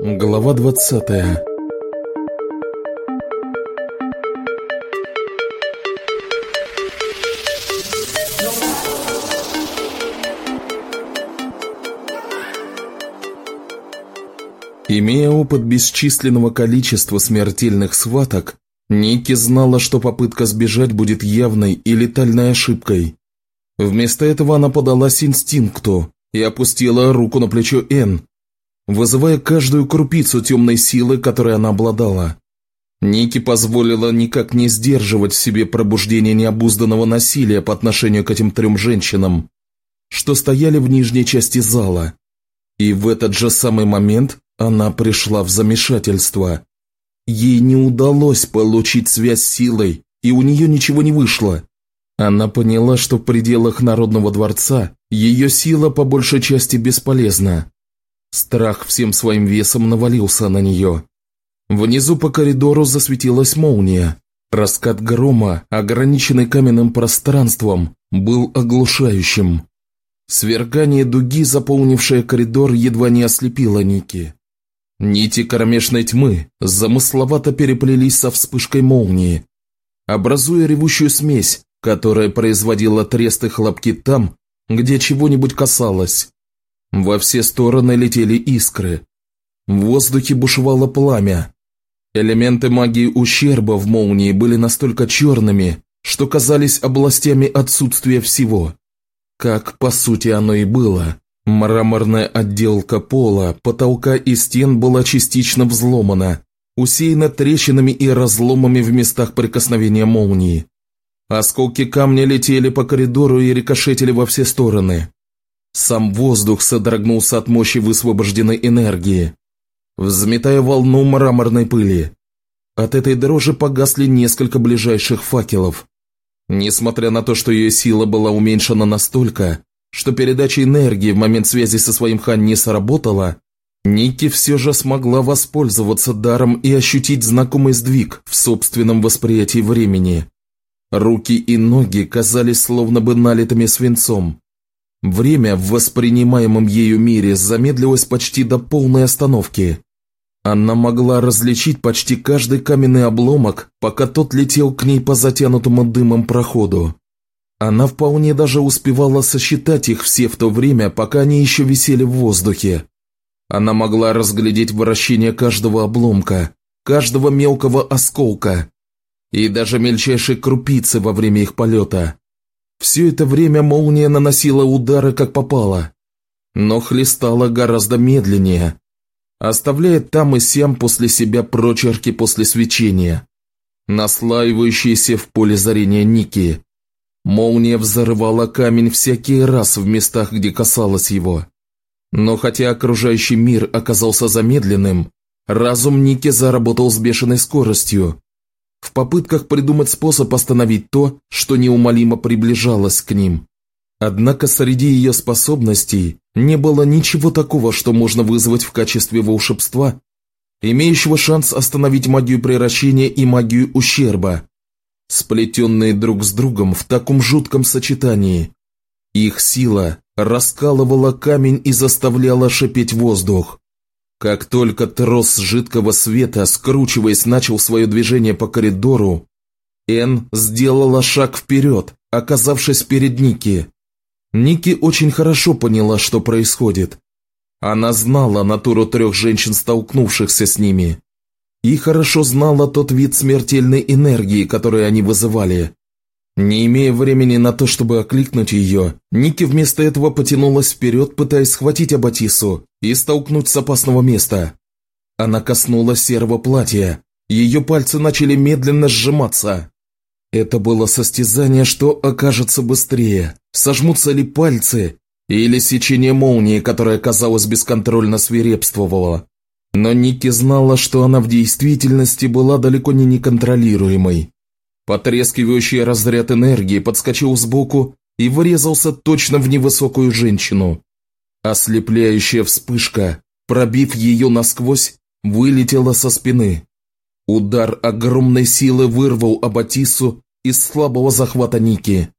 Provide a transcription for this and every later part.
Глава двадцатая Имея опыт бесчисленного количества смертельных схваток, Ники знала, что попытка сбежать будет явной и летальной ошибкой. Вместо этого она подалась инстинкту и опустила руку на плечо Н, вызывая каждую крупицу темной силы, которой она обладала. Ники позволила никак не сдерживать в себе пробуждение необузданного насилия по отношению к этим трем женщинам, что стояли в нижней части зала. И в этот же самый момент она пришла в замешательство. Ей не удалось получить связь с силой, и у нее ничего не вышло. Она поняла, что в пределах Народного дворца ее сила по большей части бесполезна. Страх всем своим весом навалился на нее. Внизу по коридору засветилась молния. Раскат грома, ограниченный каменным пространством, был оглушающим. Свергание дуги, заполнившее коридор, едва не ослепило Ники. Нити кромешной тьмы замысловато переплелись со вспышкой молнии, образуя ревущую смесь, которая производила трест и хлопки там, где чего-нибудь касалось. Во все стороны летели искры. В воздухе бушевало пламя. Элементы магии ущерба в молнии были настолько черными, что казались областями отсутствия всего. Как, по сути, оно и было. Мраморная отделка пола, потолка и стен была частично взломана, усеяна трещинами и разломами в местах прикосновения молнии. Осколки камня летели по коридору и рикошетили во все стороны. Сам воздух содрогнулся от мощи высвобожденной энергии, взметая волну мраморной пыли. От этой дрожи погасли несколько ближайших факелов. Несмотря на то, что ее сила была уменьшена настолько, что передача энергии в момент связи со своим хан не сработала, Ники все же смогла воспользоваться даром и ощутить знакомый сдвиг в собственном восприятии времени. Руки и ноги казались словно бы налитыми свинцом. Время в воспринимаемом ею мире замедлилось почти до полной остановки. Она могла различить почти каждый каменный обломок, пока тот летел к ней по затянутому дымом проходу. Она вполне даже успевала сосчитать их все в то время, пока они еще висели в воздухе. Она могла разглядеть вращение каждого обломка, каждого мелкого осколка и даже мельчайшей крупицы во время их полета. Все это время молния наносила удары как попало, но хлестала гораздо медленнее, оставляя там и сям после себя прочерки после свечения, наслаивающиеся в поле зрения Ники. Молния взрывала камень всякий раз в местах, где касалась его. Но хотя окружающий мир оказался замедленным, разум Ники заработал с бешеной скоростью, в попытках придумать способ остановить то, что неумолимо приближалось к ним. Однако среди ее способностей не было ничего такого, что можно вызвать в качестве волшебства, имеющего шанс остановить магию превращения и магию ущерба, сплетенные друг с другом в таком жутком сочетании. Их сила раскалывала камень и заставляла шипеть воздух. Как только трос жидкого света, скручиваясь, начал свое движение по коридору, Эн сделала шаг вперед, оказавшись перед Ники. Ники очень хорошо поняла, что происходит. Она знала натуру трех женщин, столкнувшихся с ними и хорошо знала тот вид смертельной энергии, который они вызывали. Не имея времени на то, чтобы окликнуть ее, Ники вместо этого потянулась вперед, пытаясь схватить Абатису и столкнуть с опасного места. Она коснулась серого платья, ее пальцы начали медленно сжиматься. Это было состязание, что окажется быстрее, сожмутся ли пальцы, или сечение молнии, которое, казалось, бесконтрольно свирепствовало. Но Ники знала, что она в действительности была далеко не неконтролируемой. Потрескивающий разряд энергии подскочил сбоку и врезался точно в невысокую женщину. Ослепляющая вспышка, пробив ее насквозь, вылетела со спины. Удар огромной силы вырвал Абатису из слабого захвата Ники.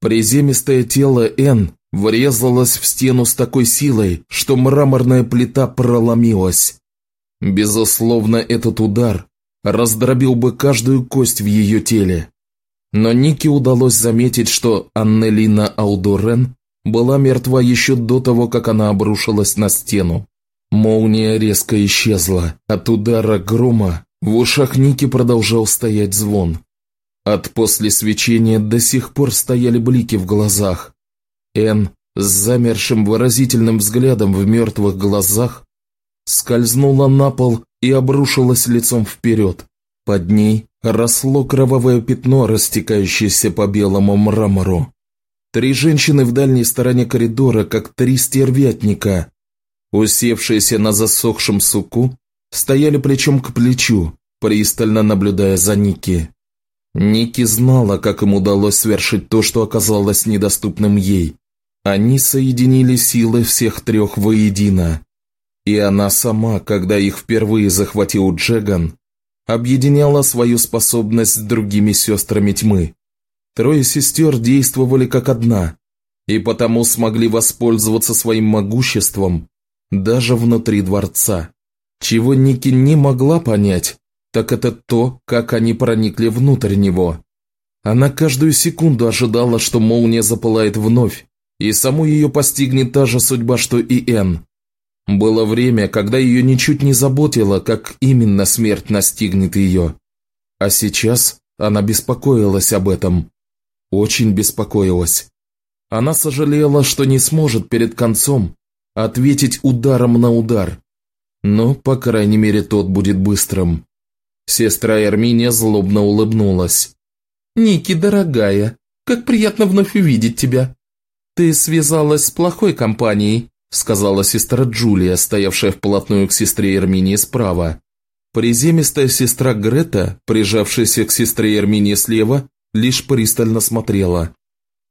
Приземистое тело Н врезалась в стену с такой силой, что мраморная плита проломилась. Безусловно, этот удар раздробил бы каждую кость в ее теле. Но Нике удалось заметить, что Аннелина Аудурен была мертва еще до того, как она обрушилась на стену. Молния резко исчезла. От удара грома в ушах Ники продолжал стоять звон. От после свечения до сих пор стояли блики в глазах. Эн с замершим выразительным взглядом в мертвых глазах скользнула на пол и обрушилась лицом вперед. Под ней росло кровавое пятно, растекающееся по белому мрамору. Три женщины в дальней стороне коридора, как три стервятника, усевшиеся на засохшем суку, стояли плечом к плечу, пристально наблюдая за Ники. Ники знала, как им удалось свершить то, что оказалось недоступным ей. Они соединили силы всех трех воедино. И она сама, когда их впервые захватил Джеган, объединяла свою способность с другими сестрами тьмы. Трое сестер действовали как одна, и потому смогли воспользоваться своим могуществом даже внутри дворца. Чего Ники не могла понять, так это то, как они проникли внутрь него. Она каждую секунду ожидала, что молния запылает вновь, и саму ее постигнет та же судьба, что и Энн. Было время, когда ее ничуть не заботило, как именно смерть настигнет ее. А сейчас она беспокоилась об этом. Очень беспокоилась. Она сожалела, что не сможет перед концом ответить ударом на удар. Но, по крайней мере, тот будет быстрым. Сестра Эрминия злобно улыбнулась. «Ники, дорогая, как приятно вновь увидеть тебя. Ты связалась с плохой компанией, сказала сестра Джулия, стоявшая вплотную к сестре Эрминии справа. Приземистая сестра Грета, прижавшаяся к сестре Эрминии слева, лишь пристально смотрела.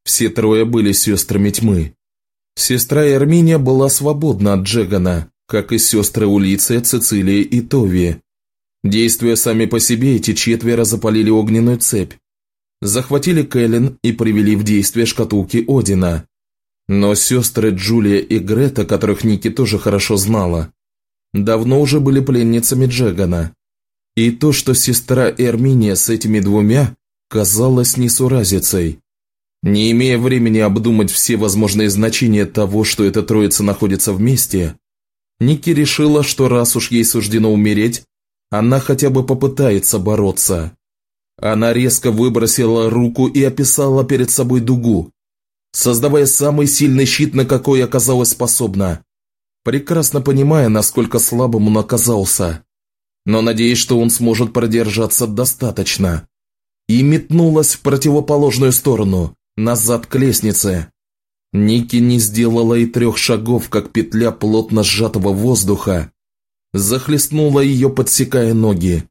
Все трое были сестрами тьмы. Сестра Эрминия была свободна от Джегана, как и сестры Улиция, Цицилия и Тови. Действуя сами по себе, эти четверо запалили огненную цепь, захватили Кэлен и привели в действие шкатулки Одина. Но сестры Джулия и Грета, которых Ники тоже хорошо знала, давно уже были пленницами Джегана. И то, что сестра Эрминия с этими двумя, казалось несуразицей. Не имея времени обдумать все возможные значения того, что эта троица находится вместе, Ники решила, что раз уж ей суждено умереть, она хотя бы попытается бороться. Она резко выбросила руку и описала перед собой дугу, создавая самый сильный щит, на какой оказалась способна, прекрасно понимая, насколько слабым он оказался, но надеясь, что он сможет продержаться достаточно. И метнулась в противоположную сторону, назад к лестнице. Ники не сделала и трех шагов, как петля плотно сжатого воздуха, захлестнула ее, подсекая ноги.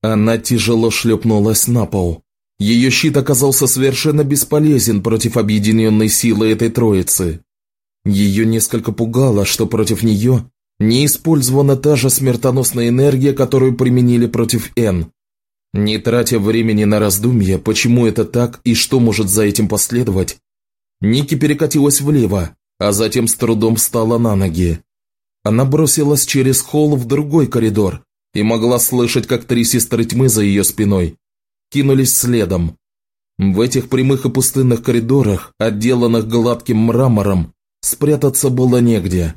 Она тяжело шлепнулась на пол. Ее щит оказался совершенно бесполезен против объединенной силы этой троицы. Ее несколько пугало, что против нее не использована та же смертоносная энергия, которую применили против Н. Не тратя времени на раздумья, почему это так и что может за этим последовать, Ники перекатилась влево, а затем с трудом встала на ноги. Она бросилась через холл в другой коридор и могла слышать, как три сестры тьмы за ее спиной кинулись следом. В этих прямых и пустынных коридорах, отделанных гладким мрамором, спрятаться было негде.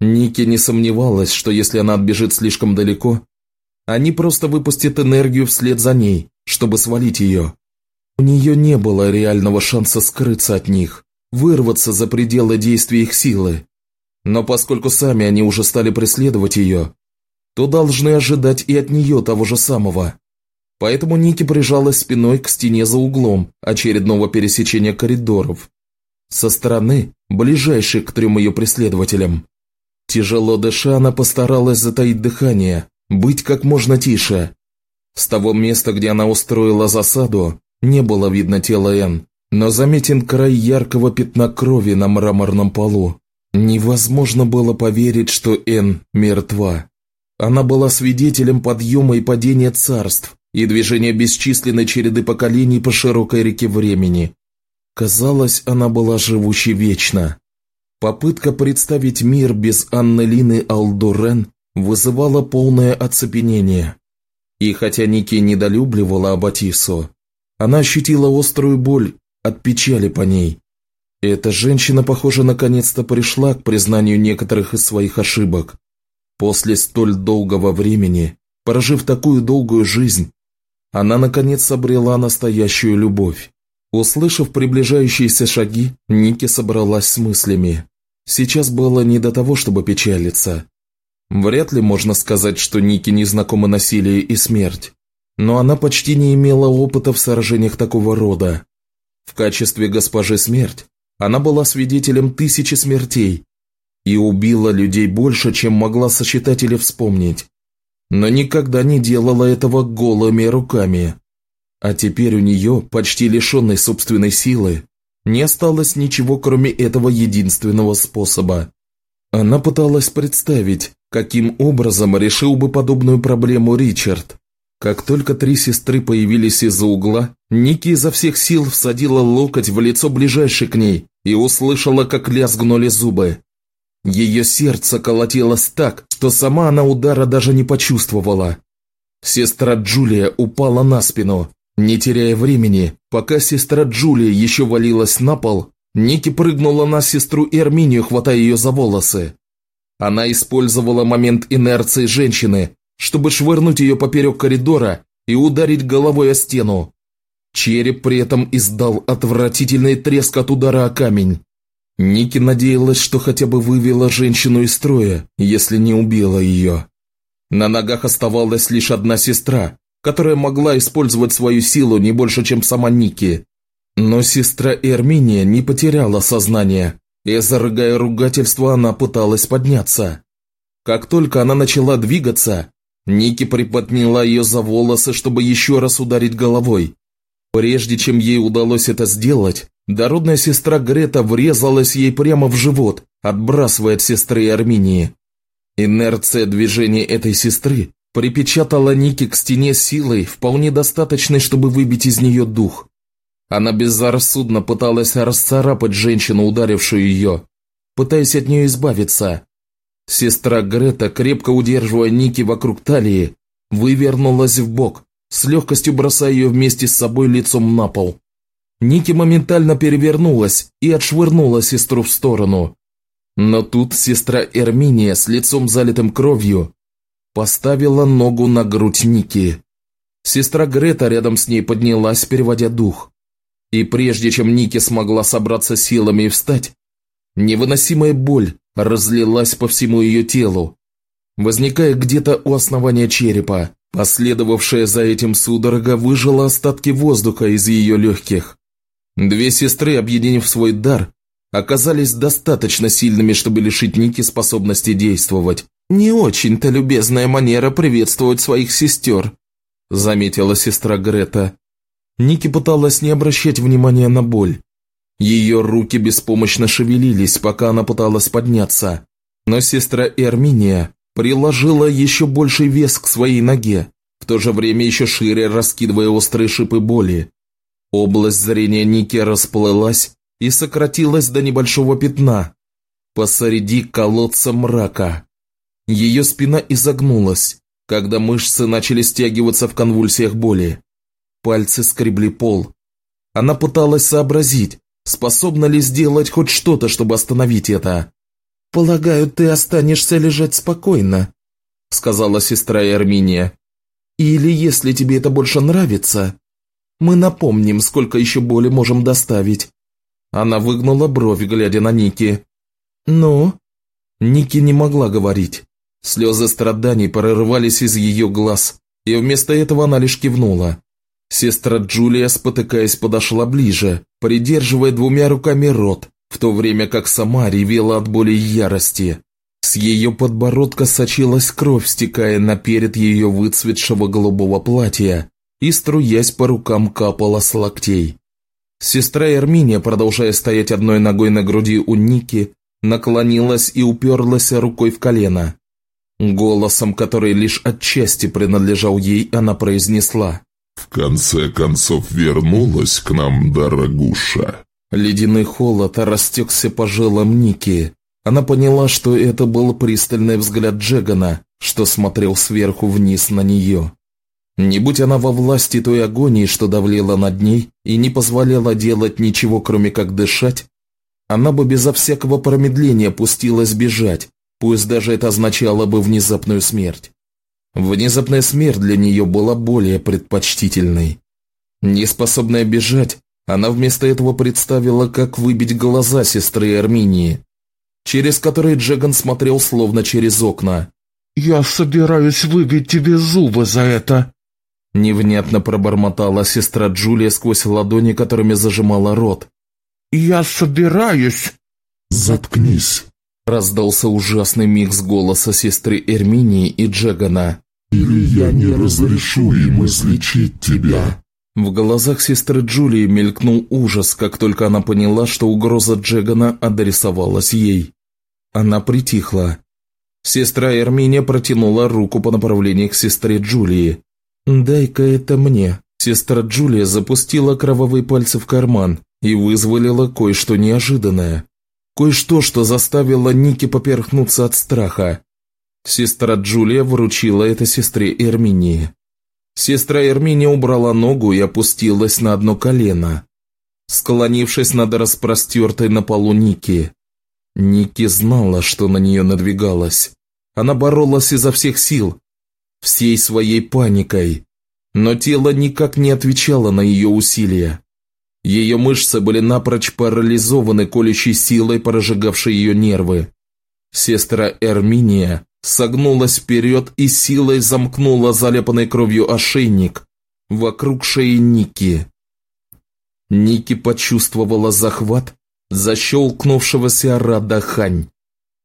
Ники не сомневалась, что если она отбежит слишком далеко, они просто выпустят энергию вслед за ней, чтобы свалить ее. У нее не было реального шанса скрыться от них, вырваться за пределы действия их силы. Но поскольку сами они уже стали преследовать ее, то должны ожидать и от нее того же самого. Поэтому Ники прижалась спиной к стене за углом очередного пересечения коридоров. Со стороны, ближайшей к трем ее преследователям. Тяжело дыша, она постаралась затаить дыхание, быть как можно тише. С того места, где она устроила засаду, не было видно тела Энн, но заметен край яркого пятна крови на мраморном полу. Невозможно было поверить, что Энн мертва. Она была свидетелем подъема и падения царств, и движение бесчисленной череды поколений по широкой реке времени. Казалось, она была живущей вечно. Попытка представить мир без Анны Лины Алдурен вызывала полное оцепенение. И хотя Ники недолюбливала Абатису, она ощутила острую боль от печали по ней. Эта женщина, похоже, наконец-то пришла к признанию некоторых из своих ошибок. После столь долгого времени, прожив такую долгую жизнь, она наконец обрела настоящую любовь. Услышав приближающиеся шаги, Ники собралась с мыслями. Сейчас было не до того, чтобы печалиться. Вряд ли можно сказать, что Ники не знакома насилие и смерть но она почти не имела опыта в сражениях такого рода. В качестве госпожи смерть она была свидетелем тысячи смертей и убила людей больше, чем могла сосчитать или вспомнить, но никогда не делала этого голыми руками. А теперь у нее, почти лишенной собственной силы, не осталось ничего, кроме этого единственного способа. Она пыталась представить, каким образом решил бы подобную проблему Ричард. Как только три сестры появились из-за угла, Ники изо всех сил всадила локоть в лицо ближайшей к ней и услышала, как лязгнули зубы. Ее сердце колотилось так, что сама она удара даже не почувствовала. Сестра Джулия упала на спину. Не теряя времени, пока сестра Джулия еще валилась на пол, Ники прыгнула на сестру Эрминию, хватая ее за волосы. Она использовала момент инерции женщины, чтобы швырнуть ее поперек коридора и ударить головой о стену. Череп при этом издал отвратительный треск от удара о камень. Ники надеялась, что хотя бы вывела женщину из строя, если не убила ее. На ногах оставалась лишь одна сестра, которая могла использовать свою силу не больше, чем сама Ники. Но сестра Эрминия не потеряла сознание, и, зарыгая ругательство, она пыталась подняться. Как только она начала двигаться, Ники приподняла ее за волосы, чтобы еще раз ударить головой. Прежде чем ей удалось это сделать, дородная сестра Грета врезалась ей прямо в живот, отбрасывая от сестры Арминии. Инерция движения этой сестры припечатала Ники к стене силой, вполне достаточной, чтобы выбить из нее дух. Она безрассудно пыталась расцарапать женщину, ударившую ее, пытаясь от нее избавиться, Сестра Грета, крепко удерживая Ники вокруг талии, вывернулась в бок, с легкостью бросая ее вместе с собой лицом на пол. Ники моментально перевернулась и отшвырнула сестру в сторону. Но тут сестра Эрминия с лицом залитым кровью поставила ногу на грудь Ники. Сестра Грета рядом с ней поднялась, переводя дух. И прежде чем Ники смогла собраться силами и встать, невыносимая боль разлилась по всему ее телу, возникая где-то у основания черепа. Последовавшая за этим судорога выжила остатки воздуха из ее легких. Две сестры, объединив свой дар, оказались достаточно сильными, чтобы лишить Ники способности действовать. «Не очень-то любезная манера приветствовать своих сестер», – заметила сестра Грета. Ники пыталась не обращать внимания на боль. Ее руки беспомощно шевелились, пока она пыталась подняться. Но сестра Эрминия приложила еще больший вес к своей ноге, в то же время еще шире раскидывая острые шипы боли. Область зрения Ники расплылась и сократилась до небольшого пятна посреди колодца мрака. Ее спина изогнулась, когда мышцы начали стягиваться в конвульсиях боли. Пальцы скребли пол. Она пыталась сообразить, Способна ли сделать хоть что-то, чтобы остановить это? «Полагаю, ты останешься лежать спокойно», — сказала сестра Эрминия. «Или, если тебе это больше нравится, мы напомним, сколько еще боли можем доставить». Она выгнула бровь, глядя на Ники. «Ну?» Ники не могла говорить. Слезы страданий прорывались из ее глаз, и вместо этого она лишь кивнула. Сестра Джулия, спотыкаясь, подошла ближе, придерживая двумя руками рот, в то время как сама ревела от боли и ярости. С ее подбородка сочилась кровь, стекая на перед ее выцветшего голубого платья и, струясь по рукам, капала с локтей. Сестра Эрминия, продолжая стоять одной ногой на груди у Ники, наклонилась и уперлась рукой в колено. Голосом, который лишь отчасти принадлежал ей, она произнесла. В конце концов вернулась к нам, дорогуша. Ледяной холод растекся по жилам Ники. Она поняла, что это был пристальный взгляд Джегана, что смотрел сверху вниз на нее. Не будь она во власти той агонии, что давлела над ней и не позволяла делать ничего, кроме как дышать, она бы безо всякого промедления пустилась бежать, пусть даже это означало бы внезапную смерть. Внезапная смерть для нее была более предпочтительной. Неспособная бежать, она вместо этого представила, как выбить глаза сестры Арминии, через которые Джеган смотрел словно через окна. «Я собираюсь выбить тебе зубы за это!» Невнятно пробормотала сестра Джулия сквозь ладони, которыми зажимала рот. «Я собираюсь...» «Заткнись!» Раздался ужасный микс голоса сестры Эрминии и Джегана. «Или я не разрешу им излечить тебя!» В глазах сестры Джулии мелькнул ужас, как только она поняла, что угроза Джегана адресовалась ей. Она притихла. Сестра Эрминия протянула руку по направлению к сестре Джулии. «Дай-ка это мне». Сестра Джулия запустила кровавые пальцы в карман и вызволила кое-что неожиданное. Кое-что, что заставило Ники поперхнуться от страха. Сестра Джулия вручила это сестре Эрминии. Сестра Эрминия убрала ногу и опустилась на одно колено, склонившись над распростертой на полу Ники. Ники знала, что на нее надвигалось. Она боролась изо всех сил, всей своей паникой, но тело никак не отвечало на ее усилия. Ее мышцы были напрочь парализованы колющей силой, прожигавшей ее нервы. Сестра Эрминия согнулась вперед и силой замкнула залепанной кровью ошейник вокруг шеи Ники. Ники почувствовала захват защелкнувшегося Рада Хань.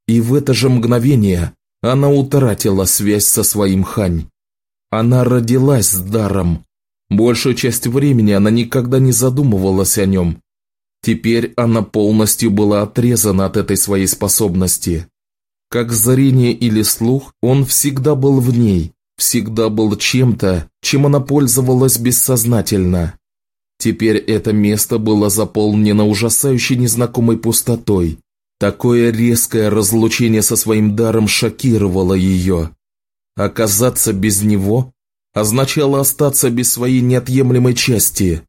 И в это же мгновение она утратила связь со своим Хань. Она родилась с даром. Большую часть времени она никогда не задумывалась о нем. Теперь она полностью была отрезана от этой своей способности. Как зрение или слух, он всегда был в ней, всегда был чем-то, чем она пользовалась бессознательно. Теперь это место было заполнено ужасающей незнакомой пустотой, Такое резкое разлучение со своим даром шокировало ее. Оказаться без него означало остаться без своей неотъемлемой части,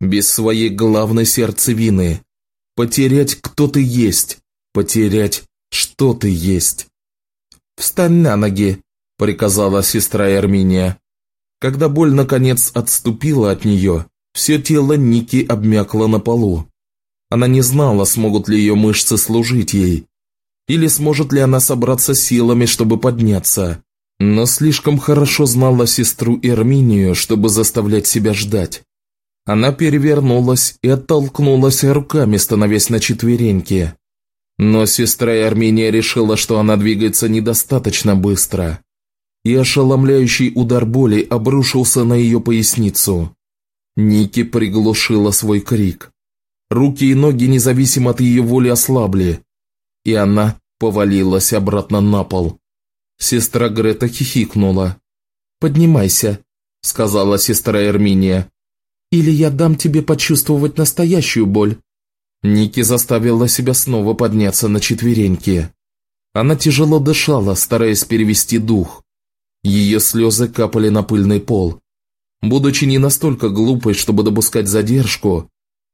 без своей главной сердцевины, потерять кто ты есть, потерять что ты есть. «Встань на ноги», – приказала сестра Эрминия. Когда боль наконец отступила от нее, все тело Ники обмякло на полу. Она не знала, смогут ли ее мышцы служить ей, или сможет ли она собраться силами, чтобы подняться. Но слишком хорошо знала сестру Эрминию, чтобы заставлять себя ждать. Она перевернулась и оттолкнулась руками, становясь на четвереньки. Но сестра Армения решила, что она двигается недостаточно быстро. И ошеломляющий удар боли обрушился на ее поясницу. Ники приглушила свой крик. Руки и ноги независимо от ее воли ослабли, и она повалилась обратно на пол. Сестра Грета хихикнула. «Поднимайся», — сказала сестра Эрминия. «Или я дам тебе почувствовать настоящую боль». Ники заставила себя снова подняться на четвереньки. Она тяжело дышала, стараясь перевести дух. Ее слезы капали на пыльный пол. Будучи не настолько глупой, чтобы допускать задержку,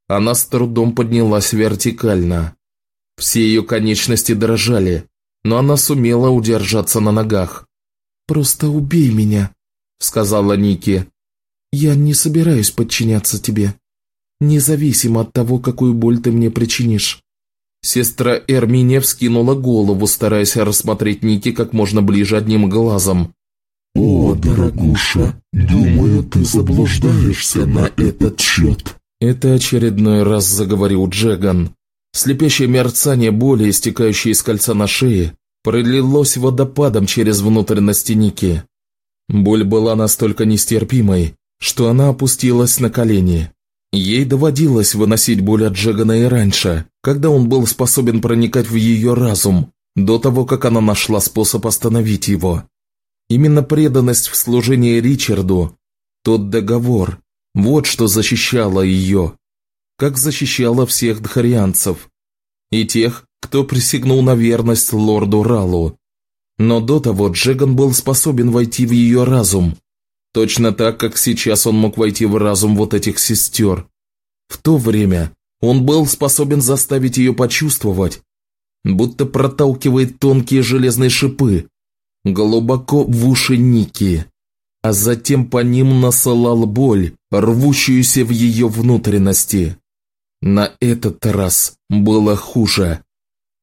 она с трудом поднялась вертикально. Все ее конечности дрожали, но она сумела удержаться на ногах. «Просто убей меня», — сказала Ники. «Я не собираюсь подчиняться тебе, независимо от того, какую боль ты мне причинишь». Сестра Эрминия вскинула голову, стараясь рассмотреть Ники как можно ближе одним глазом. «О, дорогуша, думаю, ты заблуждаешься на этот счет». Это очередной раз заговорил Джеган. Слепящее мерцание боли, истекающее из кольца на шее, пролилось водопадом через внутренности Ники. Боль была настолько нестерпимой, что она опустилась на колени. Ей доводилось выносить боль от Джегана и раньше, когда он был способен проникать в ее разум, до того, как она нашла способ остановить его. Именно преданность в служении Ричарду, тот договор, вот что защищало ее. как защищала всех дхарианцев и тех, кто присягнул на верность лорду Ралу. Но до того Джеган был способен войти в ее разум, точно так, как сейчас он мог войти в разум вот этих сестер. В то время он был способен заставить ее почувствовать, будто проталкивает тонкие железные шипы, глубоко в уши Ники, а затем по ним насылал боль, рвущуюся в ее внутренности. На этот раз было хуже.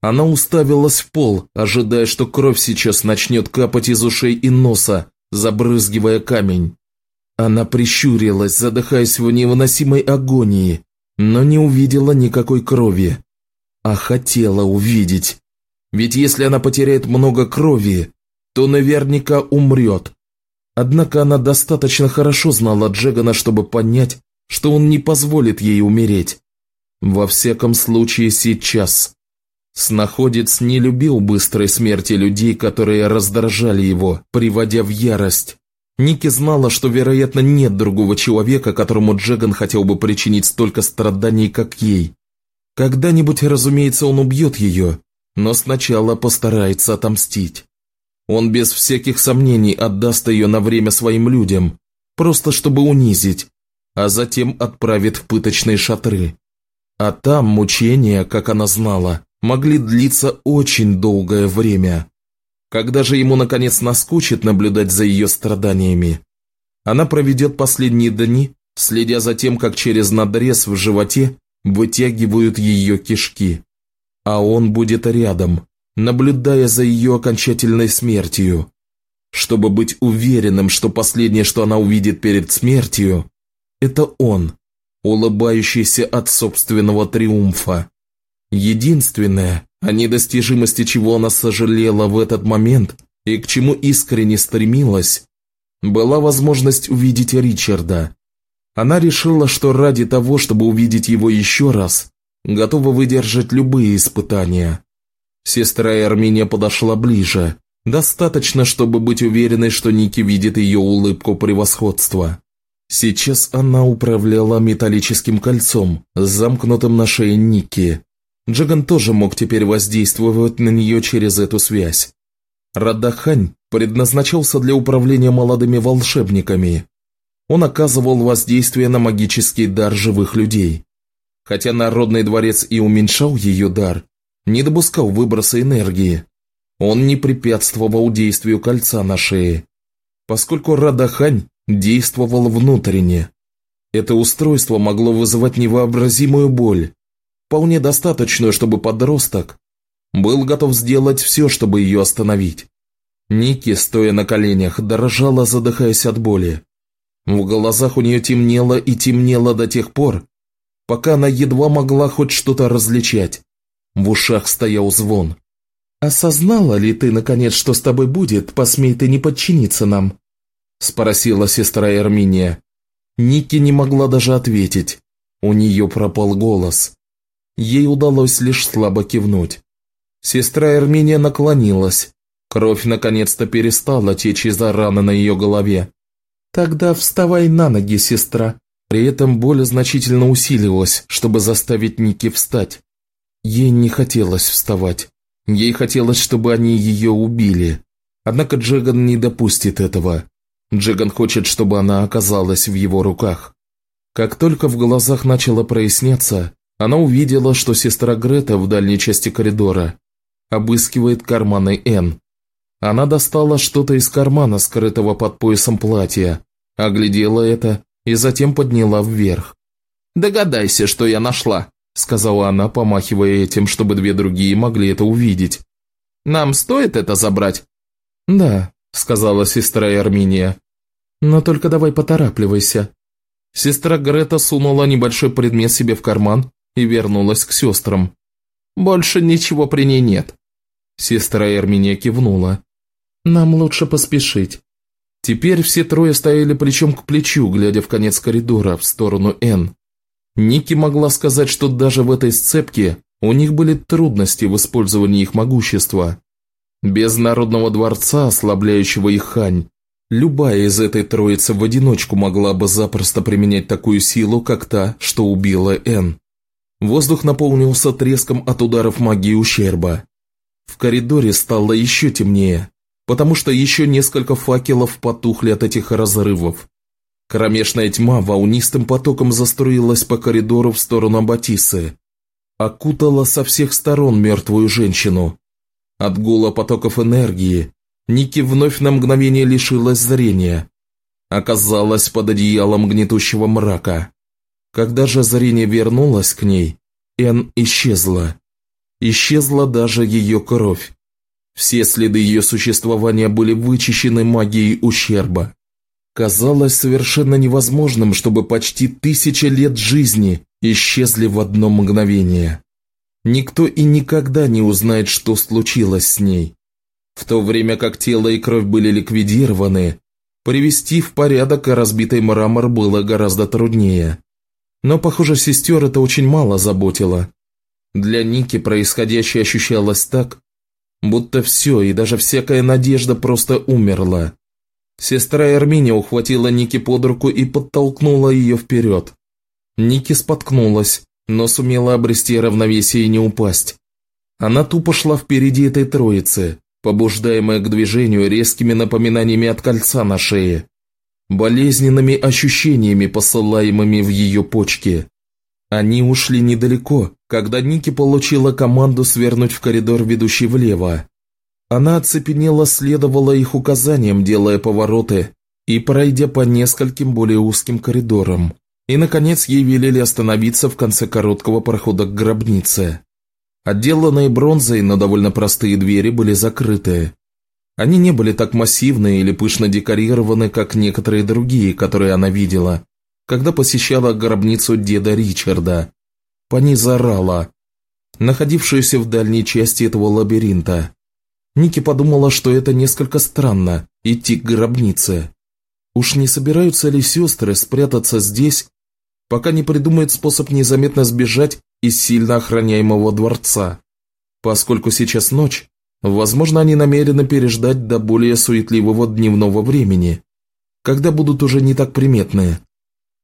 Она уставилась в пол, ожидая, что кровь сейчас начнет капать из ушей и носа, забрызгивая камень. Она прищурилась, задыхаясь в невыносимой агонии, но не увидела никакой крови. А хотела увидеть. Ведь если она потеряет много крови, то наверняка умрет. Однако она достаточно хорошо знала Джегана, чтобы понять, что он не позволит ей умереть. Во всяком случае сейчас. Снаходец не любил быстрой смерти людей, которые раздражали его, приводя в ярость. Ники знала, что, вероятно, нет другого человека, которому Джеган хотел бы причинить столько страданий, как ей. Когда-нибудь, разумеется, он убьет ее, но сначала постарается отомстить. Он без всяких сомнений отдаст ее на время своим людям, просто чтобы унизить, а затем отправит в пыточные шатры. А там мучения, как она знала, могли длиться очень долгое время. Когда же ему наконец наскучит наблюдать за ее страданиями, она проведет последние дни, следя за тем, как через надрез в животе вытягивают ее кишки. А он будет рядом, наблюдая за ее окончательной смертью, чтобы быть уверенным, что последнее, что она увидит перед смертью, это он, улыбающийся от собственного триумфа. Единственное, о недостижимости чего она сожалела в этот момент и к чему искренне стремилась, была возможность увидеть Ричарда. Она решила, что ради того, чтобы увидеть его еще раз, готова выдержать любые испытания. Сестра Эрминия подошла ближе, достаточно, чтобы быть уверенной, что Ники видит ее улыбку превосходства. Сейчас она управляла металлическим кольцом, замкнутым на шее Ники, Джаган тоже мог теперь воздействовать на нее через эту связь. Радахань предназначался для управления молодыми волшебниками. Он оказывал воздействие на магический дар живых людей. Хотя Народный дворец и уменьшал ее дар, не допускал выброса энергии. Он не препятствовал действию кольца на шее, поскольку Радахань действовал внутренне. Это устройство могло вызывать невообразимую боль, вполне достаточную, чтобы подросток был готов сделать все, чтобы ее остановить. Ники, стоя на коленях, дрожала, задыхаясь от боли. В глазах у нее темнело и темнело до тех пор, пока она едва могла хоть что-то различать. В ушах стоял звон. «Осознала ли ты, наконец, что с тобой будет, посмей ты не подчиниться нам?» Спросила сестра Эрминия. Ники не могла даже ответить. У нее пропал голос. Ей удалось лишь слабо кивнуть. Сестра Эрминия наклонилась. Кровь наконец-то перестала течь из-за раны на ее голове. «Тогда вставай на ноги, сестра». При этом боль значительно усиливалась, чтобы заставить Ники встать. Ей не хотелось вставать. Ей хотелось, чтобы они ее убили. Однако Джеган не допустит этого. Джеган хочет, чтобы она оказалась в его руках. Как только в глазах начало проясняться, она увидела, что сестра Грета в дальней части коридора обыскивает карманы Н. Она достала что-то из кармана, скрытого под поясом платья, оглядела это и затем подняла вверх. «Догадайся, что я нашла», – сказала она, помахивая этим, чтобы две другие могли это увидеть. «Нам стоит это забрать?» «Да», – сказала сестра Арминия. «Но только давай поторапливайся». Сестра Грета сунула небольшой предмет себе в карман и вернулась к сестрам. «Больше ничего при ней нет». Сестра Эрминия кивнула. «Нам лучше поспешить». Теперь все трое стояли плечом к плечу, глядя в конец коридора, в сторону Н. Ники могла сказать, что даже в этой сцепке у них были трудности в использовании их могущества. Без Народного дворца, ослабляющего их хань, любая из этой троицы в одиночку могла бы запросто применять такую силу, как та, что убила Н. Воздух наполнился треском от ударов магии ущерба. В коридоре стало еще темнее, потому что еще несколько факелов потухли от этих разрывов. Кромешная тьма волнистым потоком заструилась по коридору в сторону Батисы. Окутала со всех сторон мертвую женщину. От гула потоков энергии Ники вновь на мгновение лишилась зрения. Оказалась под одеялом гнетущего мрака. Когда же зрение вернулось к ней, Эн исчезла. Исчезла даже ее кровь. Все следы ее существования были вычищены магией ущерба. Казалось совершенно невозможным, чтобы почти тысяча лет жизни исчезли в одно мгновение. Никто и никогда не узнает, что случилось с ней. В то время как тело и кровь были ликвидированы, привести в порядок разбитый мрамор было гораздо труднее. Но, похоже, сестер это очень мало заботило. Для Ники происходящее ощущалось так, будто все и даже всякая надежда просто умерла. Сестра Эрминия ухватила Ники под руку и подтолкнула ее вперед. Ники споткнулась, но сумела обрести равновесие и не упасть. Она тупо шла впереди этой троицы, побуждаемая к движению резкими напоминаниями от кольца на шее, болезненными ощущениями, посылаемыми в ее почки. Они ушли недалеко, когда Ники получила команду свернуть в коридор, ведущий влево. Она оцепенела, следовала их указаниям, делая повороты и пройдя по нескольким более узким коридорам. И, наконец, ей велели остановиться в конце короткого прохода к гробнице. Отделанные бронзой, но довольно простые двери были закрыты. Они не были так массивны или пышно декорированы, как некоторые другие, которые она видела, когда посещала гробницу деда Ричарда. По ней заорала, находившуюся в дальней части этого лабиринта. Ники подумала, что это несколько странно – идти к гробнице. Уж не собираются ли сестры спрятаться здесь, пока не придумают способ незаметно сбежать из сильно охраняемого дворца? Поскольку сейчас ночь, возможно, они намерены переждать до более суетливого дневного времени, когда будут уже не так приметны.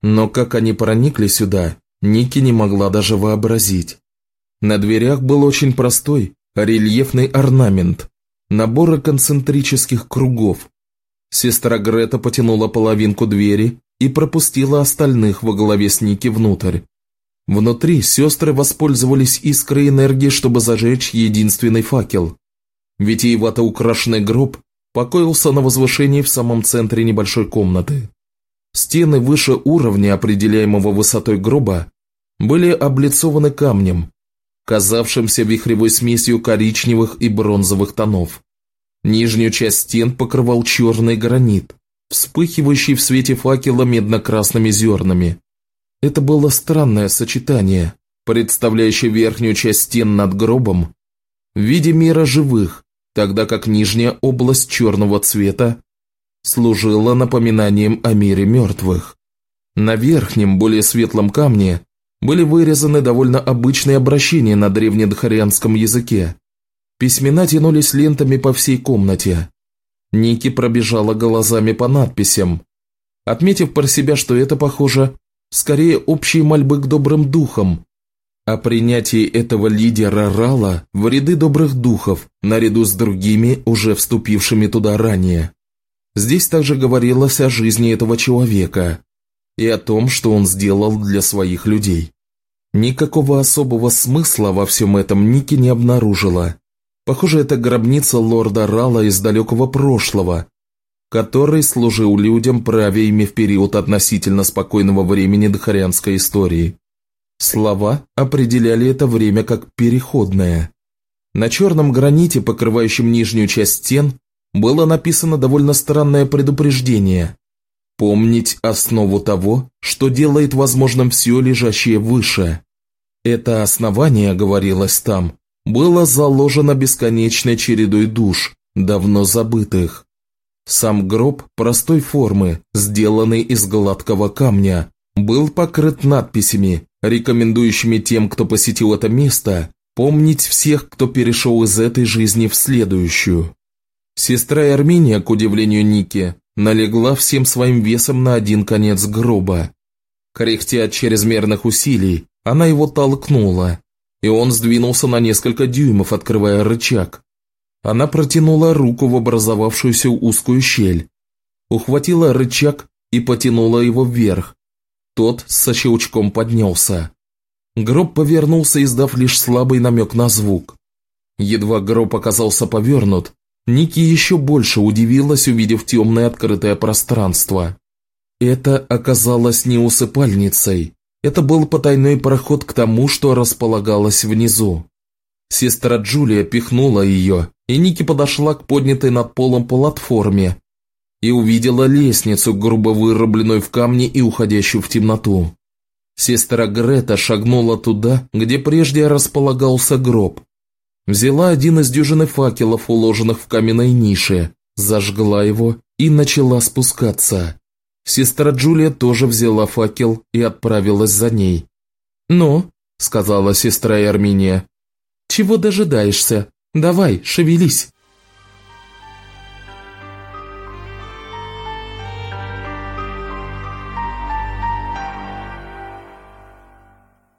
Но как они проникли сюда, Ники не могла даже вообразить. На дверях был очень простой, рельефный орнамент, набора концентрических кругов. Сестра Грета потянула половинку двери и пропустила остальных во главе с Ники внутрь. Внутри сестры воспользовались искрой энергии, чтобы зажечь единственный факел. Витиевато украшенный гроб покоился на возвышении в самом центре небольшой комнаты. Стены выше уровня, определяемого высотой гроба, были облицованы камнем, казавшимся вихревой смесью коричневых и бронзовых тонов. Нижнюю часть стен покрывал черный гранит, вспыхивающий в свете факела медно-красными зернами. Это было странное сочетание, представляющее верхнюю часть стен над гробом в виде мира живых, тогда как нижняя область черного цвета служила напоминанием о мире мертвых. На верхнем, более светлом камне были вырезаны довольно обычные обращения на древнедхарианском языке. Письмена тянулись лентами по всей комнате. Ники пробежала глазами по надписям, отметив про себя, что это, похоже, скорее общие мольбы к добрым духам, о принятии этого лидера Рала в ряды добрых духов, наряду с другими, уже вступившими туда ранее. Здесь также говорилось о жизни этого человека, и о том, что он сделал для своих людей. Никакого особого смысла во всем этом Ники не обнаружила. Похоже, это гробница лорда Рала из далекого прошлого, который служил людям, правя ими в период относительно спокойного времени дохарианской истории. Слова определяли это время как переходное. На черном граните, покрывающем нижнюю часть стен, было написано довольно странное предупреждение. Помнить основу того, что делает возможным все лежащее выше. Это основание, говорилось там, было заложено бесконечной чередой душ, давно забытых. Сам гроб простой формы, сделанный из гладкого камня, был покрыт надписями, рекомендующими тем, кто посетил это место, помнить всех, кто перешел из этой жизни в следующую. Сестра Армения, к удивлению Ники, налегла всем своим весом на один конец гроба. Кряхтя от чрезмерных усилий, Она его толкнула, и он сдвинулся на несколько дюймов, открывая рычаг. Она протянула руку в образовавшуюся узкую щель, ухватила рычаг и потянула его вверх. Тот со щелчком поднялся. Гроб повернулся, издав лишь слабый намек на звук. Едва гроб оказался повернут, Ники еще больше удивилась, увидев темное открытое пространство. Это оказалось не усыпальницей. Это был потайной проход к тому, что располагалось внизу. Сестра Джулия пихнула ее, и Ники подошла к поднятой над полом платформе и увидела лестницу, грубо вырубленную в камне и уходящую в темноту. Сестра Грета шагнула туда, где прежде располагался гроб. Взяла один из дюжины факелов, уложенных в каменной нише, зажгла его и начала спускаться. Сестра Джулия тоже взяла факел и отправилась за ней. «Ну», – сказала сестра Арминия, – «чего дожидаешься? Давай, шевелись».